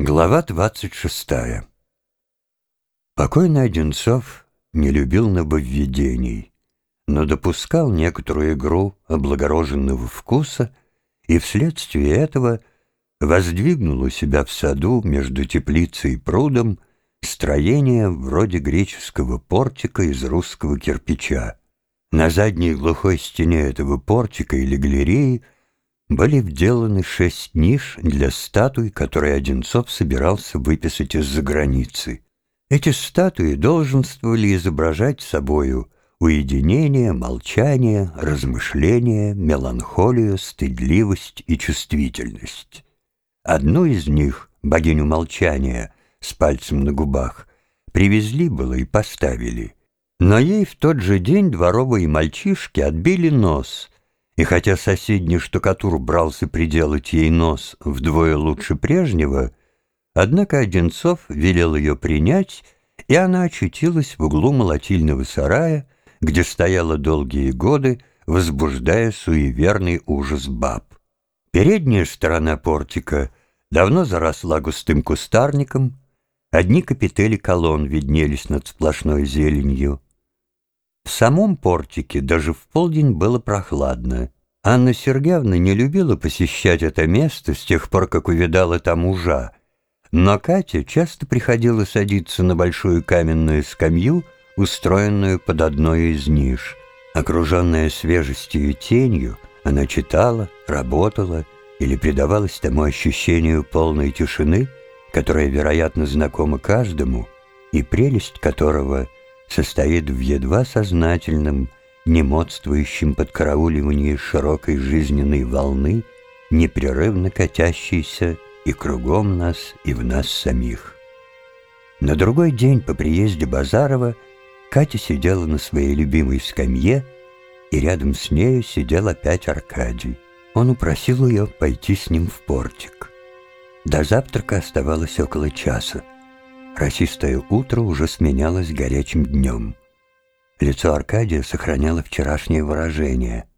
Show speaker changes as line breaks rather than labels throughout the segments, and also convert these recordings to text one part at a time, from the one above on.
Глава 26. Покойный Одинцов не любил нововведений, но допускал некоторую игру облагороженного вкуса и вследствие этого воздвигнул у себя в саду между теплицей и прудом строение вроде греческого портика из русского кирпича. На задней глухой стене этого портика или галереи – были вделаны шесть ниш для статуй, которые Одинцов собирался выписать из-за границы. Эти статуи долженствовали изображать собою уединение, молчание, размышление, меланхолию, стыдливость и чувствительность. Одну из них, богиню молчания, с пальцем на губах, привезли было и поставили. Но ей в тот же день дворовые мальчишки отбили нос — и хотя соседний штукатур брался приделать ей нос вдвое лучше прежнего, однако Одинцов велел ее принять, и она очутилась в углу молотильного сарая, где стояла долгие годы, возбуждая суеверный ужас баб. Передняя сторона портика давно заросла густым кустарником, одни капители колонн виднелись над сплошной зеленью. В самом портике даже в полдень было прохладно. Анна Сергеевна не любила посещать это место с тех пор, как увидала там ужа. Но Катя часто приходила садиться на большую каменную скамью, устроенную под одной из ниш. Окруженная свежестью и тенью, она читала, работала или предавалась тому ощущению полной тишины, которая, вероятно, знакома каждому, и прелесть которого состоит в едва сознательном, немодствующем подкарауливании широкой жизненной волны, непрерывно катящейся и кругом нас, и в нас самих. На другой день по приезде Базарова Катя сидела на своей любимой скамье, и рядом с нею сидел опять Аркадий. Он упросил ее пойти с ним в портик. До завтрака оставалось около часа. Росистое утро уже сменялось горячим днем. Лицо Аркадия сохраняло вчерашнее выражение.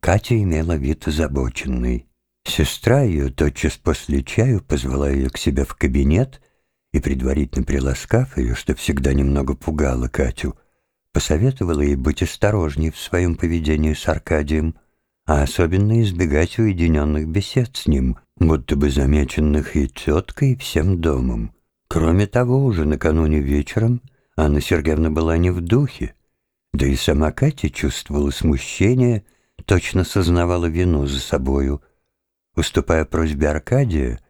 Катя имела вид озабоченный. Сестра ее тотчас после чаю позвала ее к себе в кабинет и, предварительно приласкав ее, что всегда немного пугало Катю, посоветовала ей быть осторожней в своем поведении с Аркадием, а особенно избегать уединенных бесед с ним, будто бы замеченных и теткой, и всем домом. Кроме того, уже накануне вечером Анна Сергеевна была не в духе, да и сама Катя чувствовала смущение, точно сознавала вину за собою. Уступая просьбе Аркадия,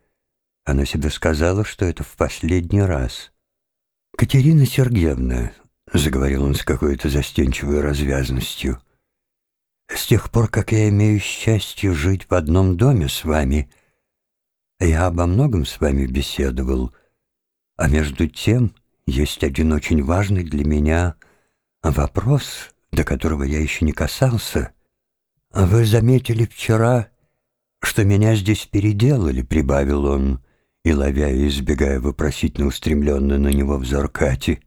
она себе сказала, что это в последний раз. «Катерина Сергеевна», — заговорил он с какой-то застенчивой развязностью, «с тех пор, как я имею счастье жить в одном доме с вами, я обо многом с вами беседовал, а между тем есть один очень важный для меня Вопрос, до которого я еще не касался. Вы заметили вчера, что меня здесь переделали, прибавил он, и ловя и избегая вопросительно устремленный на него взор Кати.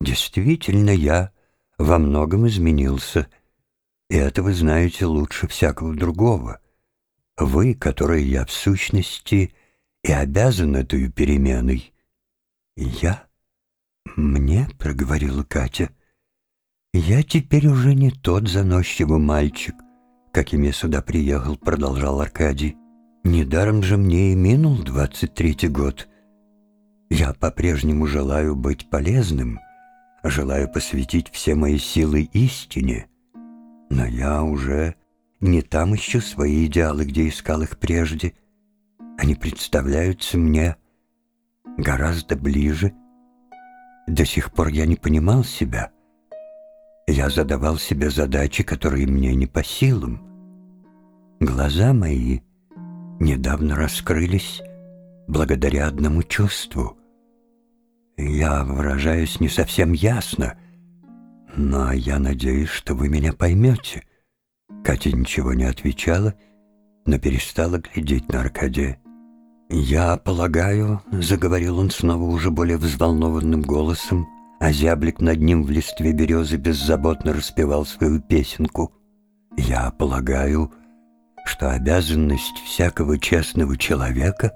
Действительно, я во многом изменился, и это вы знаете лучше всякого другого. Вы, который я в сущности и обязан этой переменой. Я? Мне, — проговорила Катя, — «Я теперь уже не тот заносчивый мальчик, каким я сюда приехал», — продолжал Аркадий. «Недаром же мне и минул двадцать третий год. Я по-прежнему желаю быть полезным, желаю посвятить все мои силы истине, но я уже не там ищу свои идеалы, где искал их прежде. Они представляются мне гораздо ближе. До сих пор я не понимал себя» Я задавал себе задачи, которые мне не по силам. Глаза мои недавно раскрылись благодаря одному чувству. Я выражаюсь не совсем ясно, но я надеюсь, что вы меня поймете. Катя ничего не отвечала, но перестала глядеть на Аркадия. «Я полагаю», — заговорил он снова уже более взволнованным голосом, а зяблик над ним в листве березы беззаботно распевал свою песенку. «Я полагаю, что обязанность всякого честного человека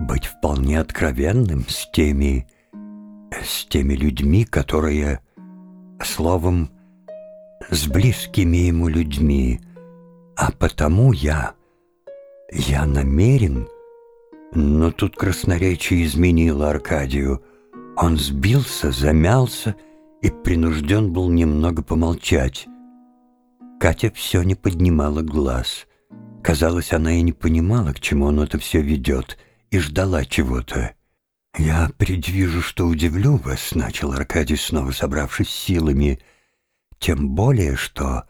быть вполне откровенным с теми, с теми людьми, которые, словом, с близкими ему людьми, а потому я, я намерен, но тут красноречие изменило Аркадию. Он сбился, замялся и принужден был немного помолчать. Катя все не поднимала глаз. Казалось, она и не понимала, к чему он это все ведет, и ждала чего-то. «Я предвижу, что удивлю вас», — начал Аркадий, снова собравшись силами, «тем более, что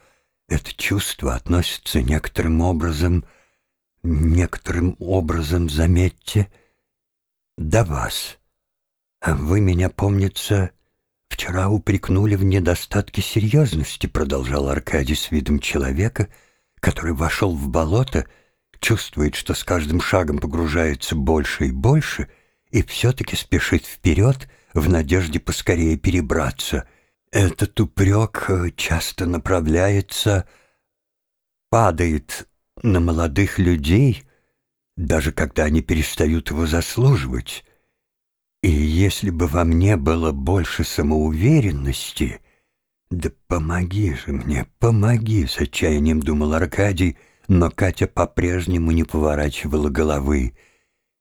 это чувство относится некоторым образом, некоторым образом, заметьте, до вас. Вы меня, помнится, вчера упрекнули в недостатке серьезности», — продолжал Аркадий с видом человека, который вошел в болото, чувствует, что с каждым шагом погружается больше и больше — и все-таки спешит вперед в надежде поскорее перебраться. Этот упрек э, часто направляется, падает на молодых людей, даже когда они перестают его заслуживать. И если бы во мне было больше самоуверенности, да помоги же мне, помоги, с отчаянием думал Аркадий, но Катя по-прежнему не поворачивала головы.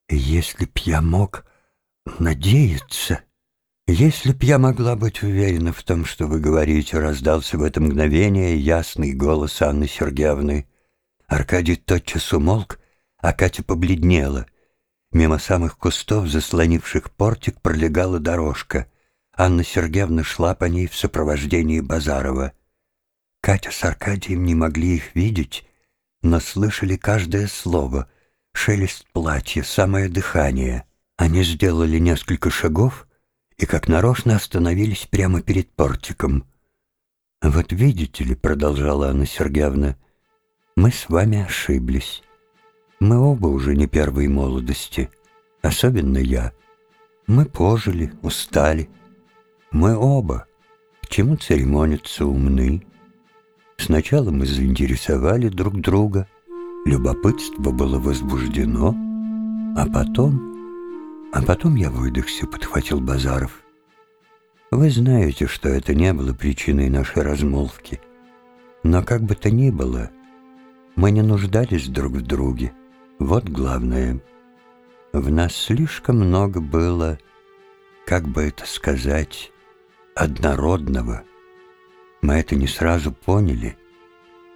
Если б я мог надеяться, если б я могла быть уверена в том, что вы говорите, раздался в это мгновение ясный голос Анны Сергеевны. Аркадий тотчас умолк, а Катя побледнела. Мимо самых кустов, заслонивших портик, пролегала дорожка. Анна Сергеевна шла по ней в сопровождении Базарова. Катя с Аркадием не могли их видеть, но слышали каждое слово — шелест платья, самое дыхание. Они сделали несколько шагов и как нарочно остановились прямо перед портиком. «Вот видите ли», — продолжала Анна Сергеевна, — «мы с вами ошиблись. Мы оба уже не первой молодости, особенно я. Мы пожили, устали. Мы оба. К чему церемониться умны? Сначала мы заинтересовали друг друга — Любопытство было возбуждено, а потом... А потом я выдохся, подхватил Базаров. Вы знаете, что это не было причиной нашей размолвки. Но как бы то ни было, мы не нуждались друг в друге. Вот главное. В нас слишком много было, как бы это сказать, однородного. Мы это не сразу поняли.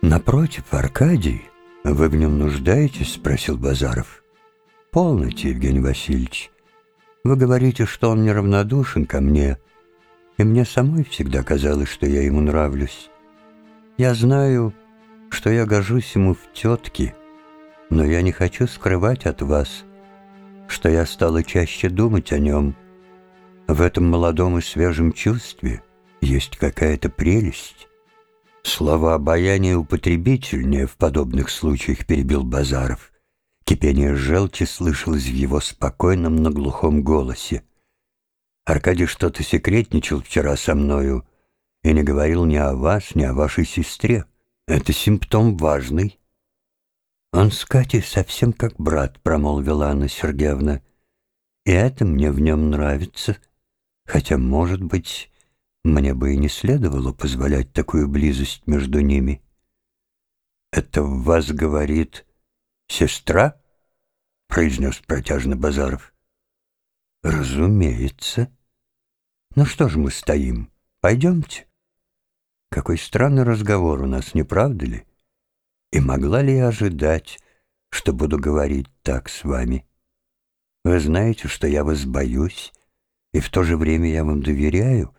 Напротив, Аркадий «Вы в нем нуждаетесь?» — спросил Базаров. «Полноте, Евгений Васильевич. Вы говорите, что он неравнодушен ко мне, и мне самой всегда казалось, что я ему нравлюсь. Я знаю, что я гожусь ему в тетке, но я не хочу скрывать от вас, что я стала чаще думать о нем. В этом молодом и свежем чувстве есть какая-то прелесть». Слова обаяния употребительнее в подобных случаях перебил Базаров. Кипение желчи слышалось в его спокойном, но глухом голосе. Аркадий что-то секретничал вчера со мною и не говорил ни о вас, ни о вашей сестре. Это симптом важный. Он с Катей совсем как брат, промолвила Анна Сергеевна. И это мне в нем нравится, хотя, может быть, мне бы и не следовало позволять такую близость между ними. «Это в вас говорит сестра?» — произнес протяжно Базаров. «Разумеется. Ну что ж мы стоим? Пойдемте». Какой странный разговор у нас, не правда ли? И могла ли я ожидать, что буду говорить так с вами? Вы знаете, что я вас боюсь, и в то же время я вам доверяю,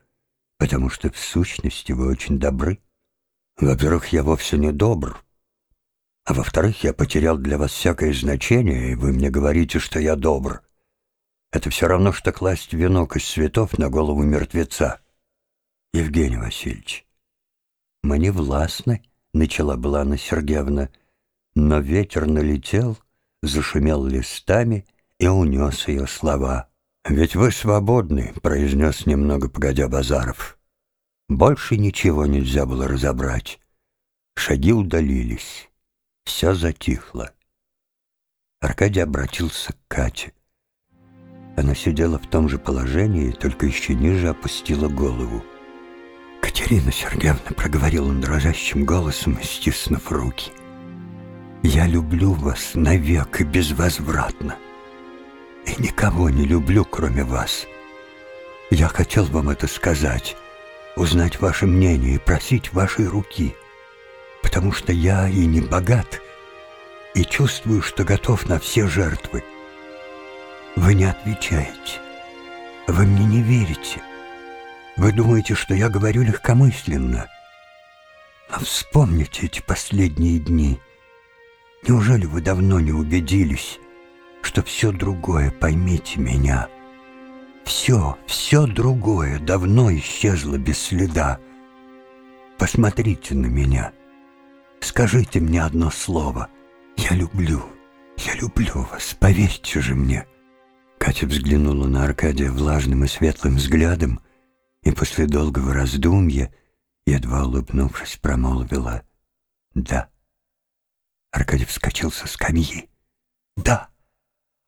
потому что в сущности вы очень добры. Во-первых, я вовсе не добр, а во-вторых, я потерял для вас всякое значение, и вы мне говорите, что я добр. Это все равно, что класть венок из цветов на голову мертвеца. Евгений Васильевич, мы не властны, начала была Анна Сергеевна, но ветер налетел, зашумел листами и унес ее слова. «Ведь вы свободны», — произнес немного погодя Базаров. Больше ничего нельзя было разобрать. Шаги удалились. Все затихло. Аркадий обратился к Кате. Она сидела в том же положении, только еще ниже опустила голову. «Катерина Сергеевна», — проговорил он дрожащим голосом, стиснув руки, «я люблю вас навек и безвозвратно, и никого не люблю, кроме вас. Я хотел вам это сказать, узнать ваше мнение и просить вашей руки, потому что я и не богат, и чувствую, что готов на все жертвы. Вы не отвечаете, вы мне не верите». Вы думаете, что я говорю легкомысленно? А вспомните эти последние дни. Неужели вы давно не убедились, что все другое, поймите меня, все, все другое давно исчезло без следа. Посмотрите на меня. Скажите мне одно слово. Я люблю, я люблю вас, поверьте же мне. Катя взглянула на Аркадия влажным и светлым взглядом, и после долгого раздумья, едва улыбнувшись, промолвила «Да». Аркадий вскочил со скамьи. «Да!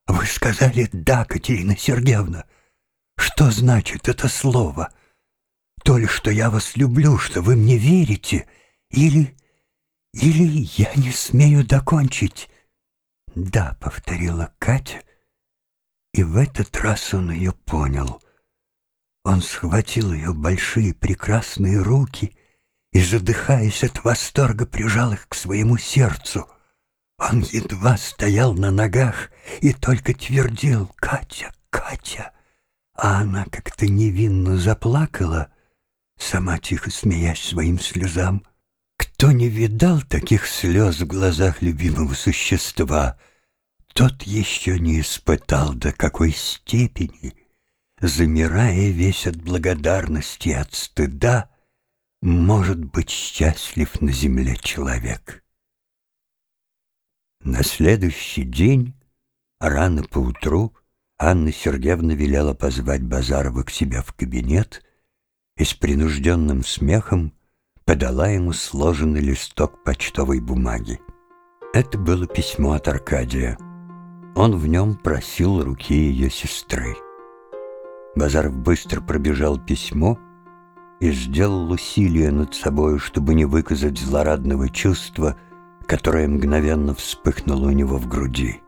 Вы сказали «да», Катерина Сергеевна! Что значит это слово? То ли, что я вас люблю, что вы мне верите, или... или я не смею докончить?» «Да», — повторила Катя, и в этот раз он ее понял — он схватил ее большие прекрасные руки и, задыхаясь от восторга, прижал их к своему сердцу. Он едва стоял на ногах и только твердил «Катя, Катя!» А она как-то невинно заплакала, сама тихо смеясь своим слезам. Кто не видал таких слез в глазах любимого существа, тот еще не испытал до какой степени — замирая весь от благодарности и от стыда, может быть счастлив на земле человек. На следующий день, рано поутру, Анна Сергеевна велела позвать Базарова к себе в кабинет и с принужденным смехом подала ему сложенный листок почтовой бумаги. Это было письмо от Аркадия. Он в нем просил руки ее сестры. Базаров быстро пробежал письмо и сделал усилие над собой, чтобы не выказать злорадного чувства, которое мгновенно вспыхнуло у него в груди.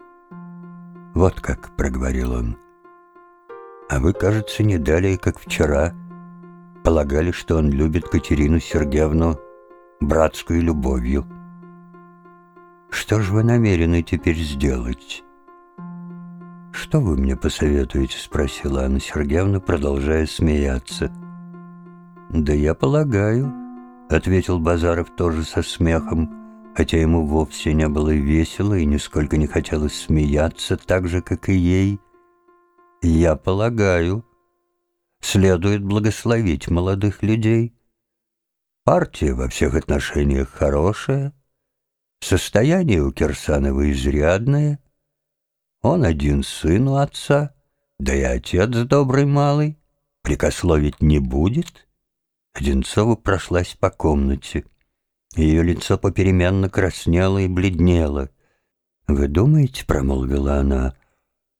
«Вот как», — проговорил он, — «а вы, кажется, не далее, как вчера, полагали, что он любит Катерину Сергеевну братскую любовью. Что же вы намерены теперь сделать?» «Что вы мне посоветуете?» — спросила Анна Сергеевна, продолжая смеяться. «Да я полагаю», — ответил Базаров тоже со смехом, хотя ему вовсе не было весело и нисколько не хотелось смеяться, так же, как и ей. «Я полагаю, следует благословить молодых людей. Партия во всех отношениях хорошая, состояние у Кирсанова изрядное» Он один сын у отца, да и отец добрый малый, прикословить не будет. Одинцова прошлась по комнате. Ее лицо попеременно краснело и бледнело. «Вы думаете, — промолвила она,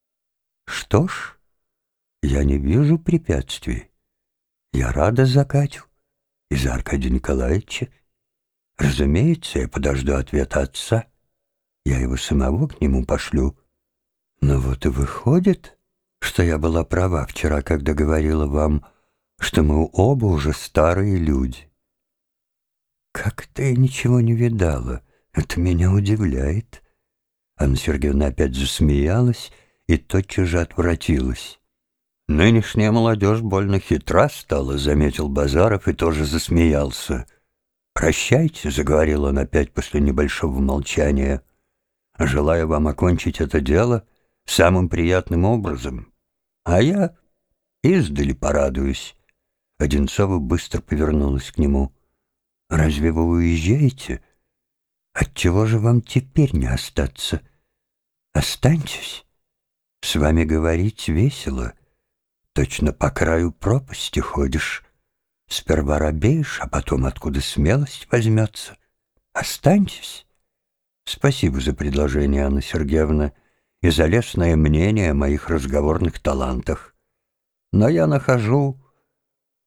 — что ж, я не вижу препятствий. Я рада за Катю и за Аркадия Николаевича. Разумеется, я подожду ответа отца. Я его самого к нему пошлю». Но вот и выходит, что я была права вчера, когда говорила вам, что мы оба уже старые люди. Как-то я ничего не видала, это меня удивляет. Анна Сергеевна опять засмеялась и тотчас же отвратилась. «Нынешняя молодежь больно хитра стала», — заметил Базаров и тоже засмеялся. «Прощайте», — заговорил он опять после небольшого молчания. «Желаю вам окончить это дело самым приятным образом. А я издали порадуюсь. Одинцова быстро повернулась к нему. «Разве вы уезжаете? Отчего же вам теперь не остаться? Останьтесь. С вами говорить весело. Точно по краю пропасти ходишь. Сперва робеешь, а потом откуда смелость возьмется. Останьтесь. Спасибо за предложение, Анна Сергеевна. И за лестное мнение о моих разговорных талантах. Но я нахожу,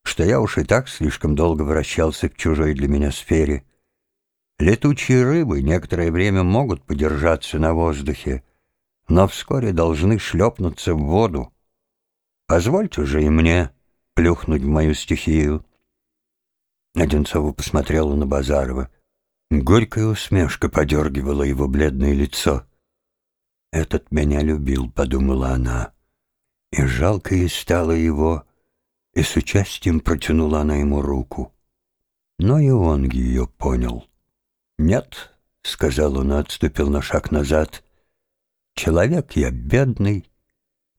что я уж и так слишком долго вращался в чужой для меня сфере. Летучие рыбы некоторое время могут подержаться на воздухе, но вскоре должны шлепнуться в воду. Позвольте же и мне плюхнуть в мою стихию. Одинцова посмотрела на Базарова. Горькая усмешка подергивала его бледное лицо. «Этот меня любил», — подумала она. И жалко ей стало его, и с участием протянула она ему руку. Но и он ее понял. «Нет», — сказал он и отступил на шаг назад, — «человек я бедный,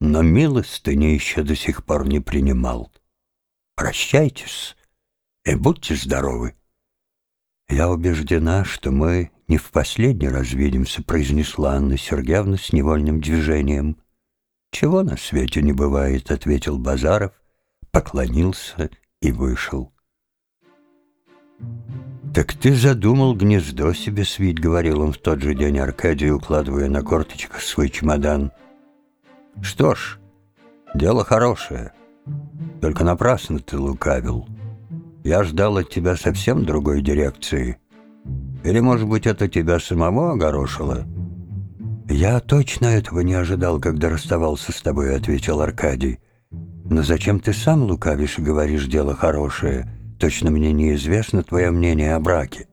но милостыни еще до сих пор не принимал. Прощайтесь и будьте здоровы». «Я убеждена, что мы не в последний раз видимся», — произнесла Анна Сергеевна с невольным движением. «Чего на свете не бывает», — ответил Базаров, поклонился и вышел. «Так ты задумал гнездо себе свить», — говорил он в тот же день Аркадию, укладывая на корточках свой чемодан. «Что ж, дело хорошее, только напрасно ты лукавил». Я ждал от тебя совсем другой дирекции. Или, может быть, это тебя самого огорошило?» «Я точно этого не ожидал, когда расставался с тобой», — ответил Аркадий. «Но зачем ты сам лукавишь и говоришь дело хорошее? Точно мне неизвестно твое мнение о браке».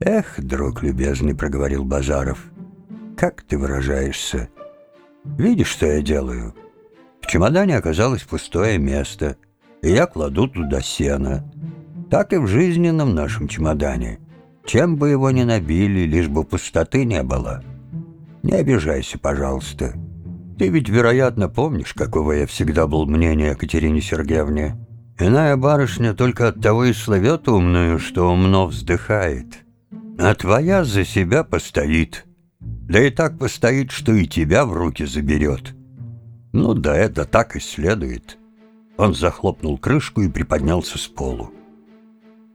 «Эх, друг любезный», — проговорил Базаров, — «как ты выражаешься? Видишь, что я делаю? В чемодане оказалось пустое место» и я кладу туда сено. Так и в жизненном нашем чемодане. Чем бы его ни набили, лишь бы пустоты не было. Не обижайся, пожалуйста. Ты ведь, вероятно, помнишь, какого я всегда был мнения о Катерине Сергеевне. Иная барышня только от того и словет умную, что умно вздыхает. А твоя за себя постоит. Да и так постоит, что и тебя в руки заберет. Ну да, это так и следует. Он захлопнул крышку и приподнялся с полу.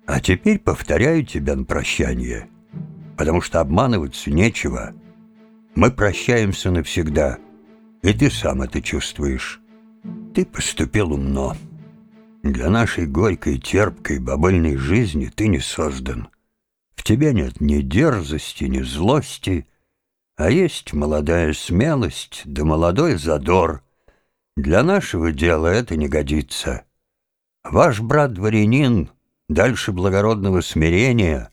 «А теперь повторяю тебя на прощание, потому что обманываться нечего. Мы прощаемся навсегда, и ты сам это чувствуешь. Ты поступил умно. Для нашей горькой, терпкой, бабыльной жизни ты не создан. В тебе нет ни дерзости, ни злости, а есть молодая смелость да молодой задор — для нашего дела это не годится. Ваш брат-дворянин дальше благородного смирения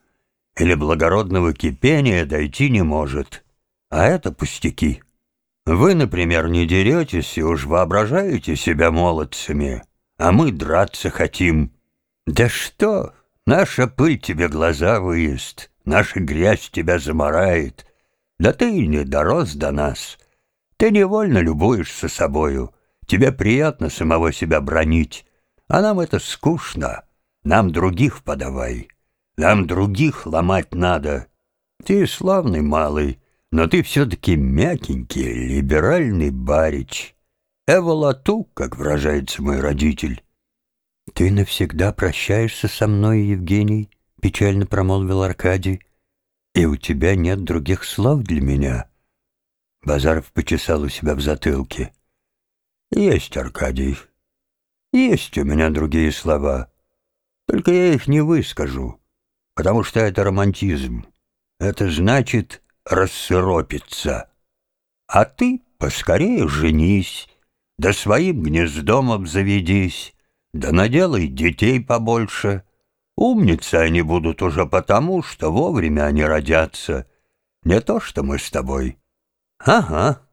или благородного кипения дойти не может, а это пустяки. Вы, например, не деретесь и уж воображаете себя молодцами, а мы драться хотим. Да что, наша пыль тебе глаза выест, наша грязь тебя заморает. Да ты и не дорос до нас. Ты невольно любуешься собою, Тебе приятно самого себя бронить, а нам это скучно. Нам других подавай. Нам других ломать надо. Ты славный малый, но ты все-таки мягенький, либеральный барич. Эволату, как выражается мой родитель. «Ты навсегда прощаешься со мной, Евгений?» — печально промолвил Аркадий. «И у тебя нет других слов для меня?» Базаров почесал у себя в затылке. Есть, Аркадий. Есть у меня другие слова. Только я их не выскажу, потому что это романтизм. Это значит рассыропиться. А ты поскорее женись, да своим гнездом обзаведись, да наделай детей побольше. Умницы они будут уже потому, что вовремя они родятся. Не то, что мы с тобой. Ага.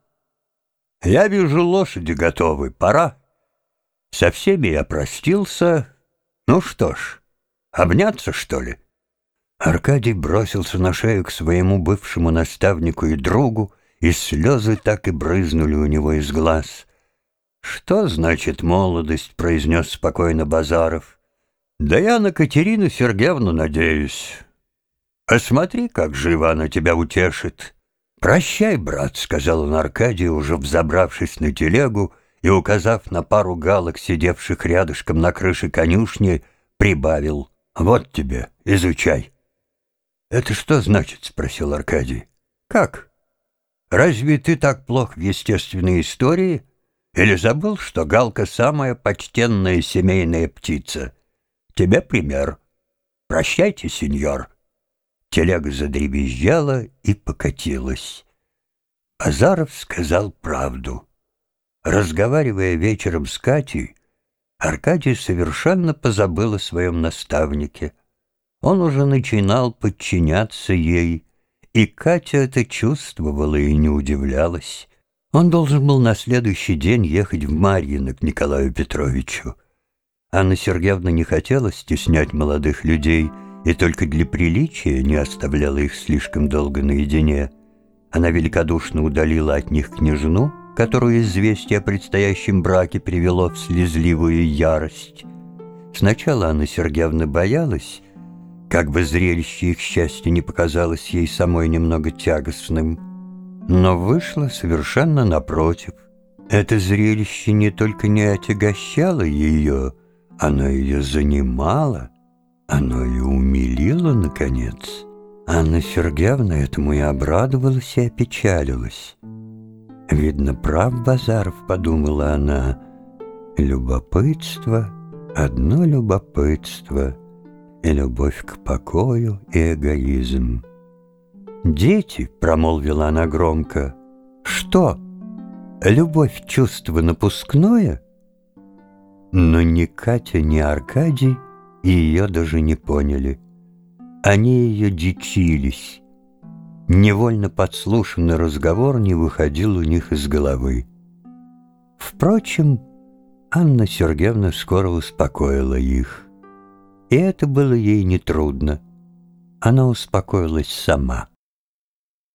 Я вижу, лошади готовы, пора. Со всеми я простился. Ну что ж, обняться, что ли? Аркадий бросился на шею к своему бывшему наставнику и другу, и слезы так и брызнули у него из глаз. «Что значит молодость?» — произнес спокойно Базаров. «Да я на Катерину Сергеевну надеюсь. Посмотри, как живо она тебя утешит». «Прощай, брат», — сказал он Аркадию, уже взобравшись на телегу и, указав на пару галок, сидевших рядышком на крыше конюшни, прибавил. «Вот тебе, изучай». «Это что значит?» — спросил Аркадий. «Как?» Разве ты так плох в естественной истории? Или забыл, что галка самая почтенная семейная птица? Тебе пример. Прощайте, сеньор. Телега задребезжала и покатилась. Азаров сказал правду. Разговаривая вечером с Катей, Аркадий совершенно позабыл о своем наставнике. Он уже начинал подчиняться ей, и Катя это чувствовала и не удивлялась. Он должен был на следующий день ехать в Марьино к Николаю Петровичу. Анна Сергеевна не хотела стеснять молодых людей и только для приличия не оставляла их слишком долго наедине. Она великодушно удалила от них княжну, которую известие о предстоящем браке привело в слезливую ярость. Сначала Анна Сергеевна боялась, как бы зрелище их счастья не показалось ей самой немного тягостным – но вышло совершенно напротив. Это зрелище не только не отягощало ее, оно ее занимало, оно и умилило, наконец. Анна Сергеевна этому и обрадовалась и опечалилась. «Видно, прав Базаров», — подумала она, — «любопытство, одно любопытство, и любовь к покою, и эгоизм». «Дети», — промолвила она громко, — «что? Любовь — чувство напускное?» Но ни Катя, ни Аркадий ее даже не поняли. Они ее дичились. Невольно подслушанный разговор не выходил у них из головы. Впрочем, Анна Сергеевна скоро успокоила их. И это было ей нетрудно. Она успокоилась сама.